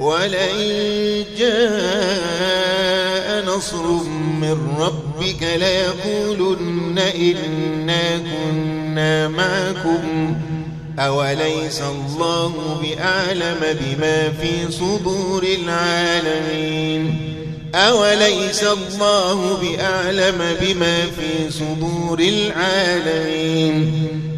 ولئن جاء نصر من ربك ليقولن إنا كنا معكم. أوليس الله بأعلم بما في صدور العالمين؟ أوليس الله بأعلم بما في صدور العالمين؟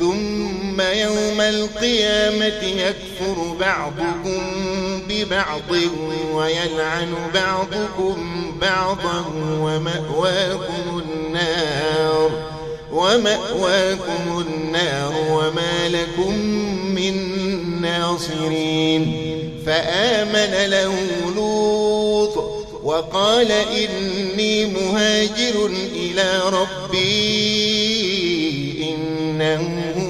ثم يوم القيامة يكفر بعضكم ببعض ويلعن بعضكم بعضا ومأواكم النار ومأواكم النار وما لكم من ناصرين فآمن له لوط وقال إني مهاجر إلى ربي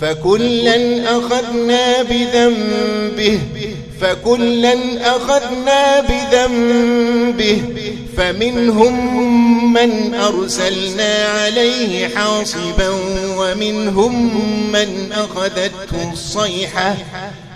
فكلا أخذنا بذنبه فكلا أخذنا بذنبه فمنهم من أرسلنا عليه حاصبا ومنهم من أخذته الصيحة.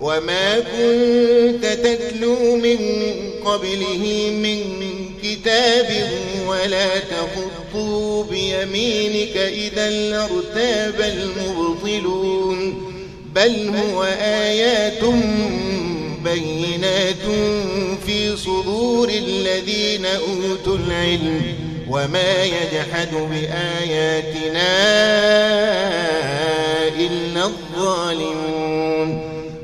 وما كنت تتلو من قبله من كتاب ولا تخطوا بيمينك إذا لارتاب المبطلون بل هو آيات بينات في صدور الذين أوتوا العلم وما يجحد بآياتنا إلا الظالمون.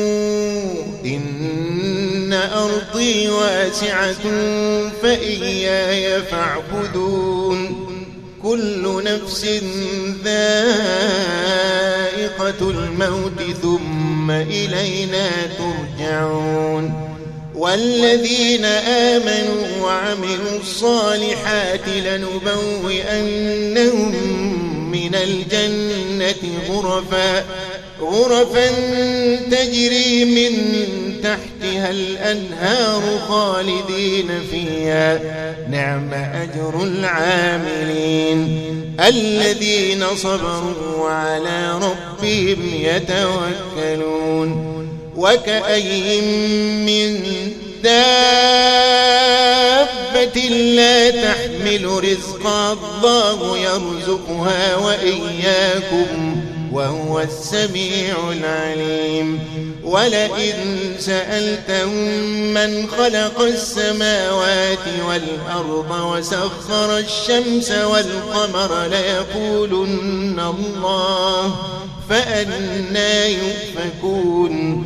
إن أرضي واسعة فإياي فاعبدون. كل نفس ذائقة الموت ثم إلينا ترجعون. والذين آمنوا وعملوا الصالحات لنبوئنهم من الجنة غرفا غرفا تجري من تحتها الأنهار خالدين فيها. نعم أجر العاملين الذين صبروا وعلى ربهم يتوكلون. وكأي من دابة لا تحمل رزقا الله يرزقها وإياكم. وهو السميع العليم. ولئن سألتهم من خلق السماوات والأرض وسخر الشمس والقمر ليقولن الله فأنا يؤفكون.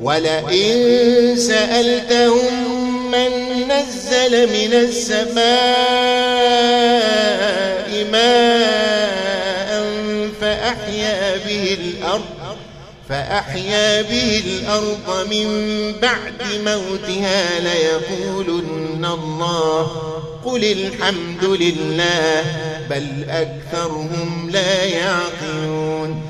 ولئن سألتهم من نزل من السماء ماء فأحيا به الأرض فأحيا به الأرض من بعد موتها ليقولن الله قل الحمد لله بل أكثرهم لا يعقلون.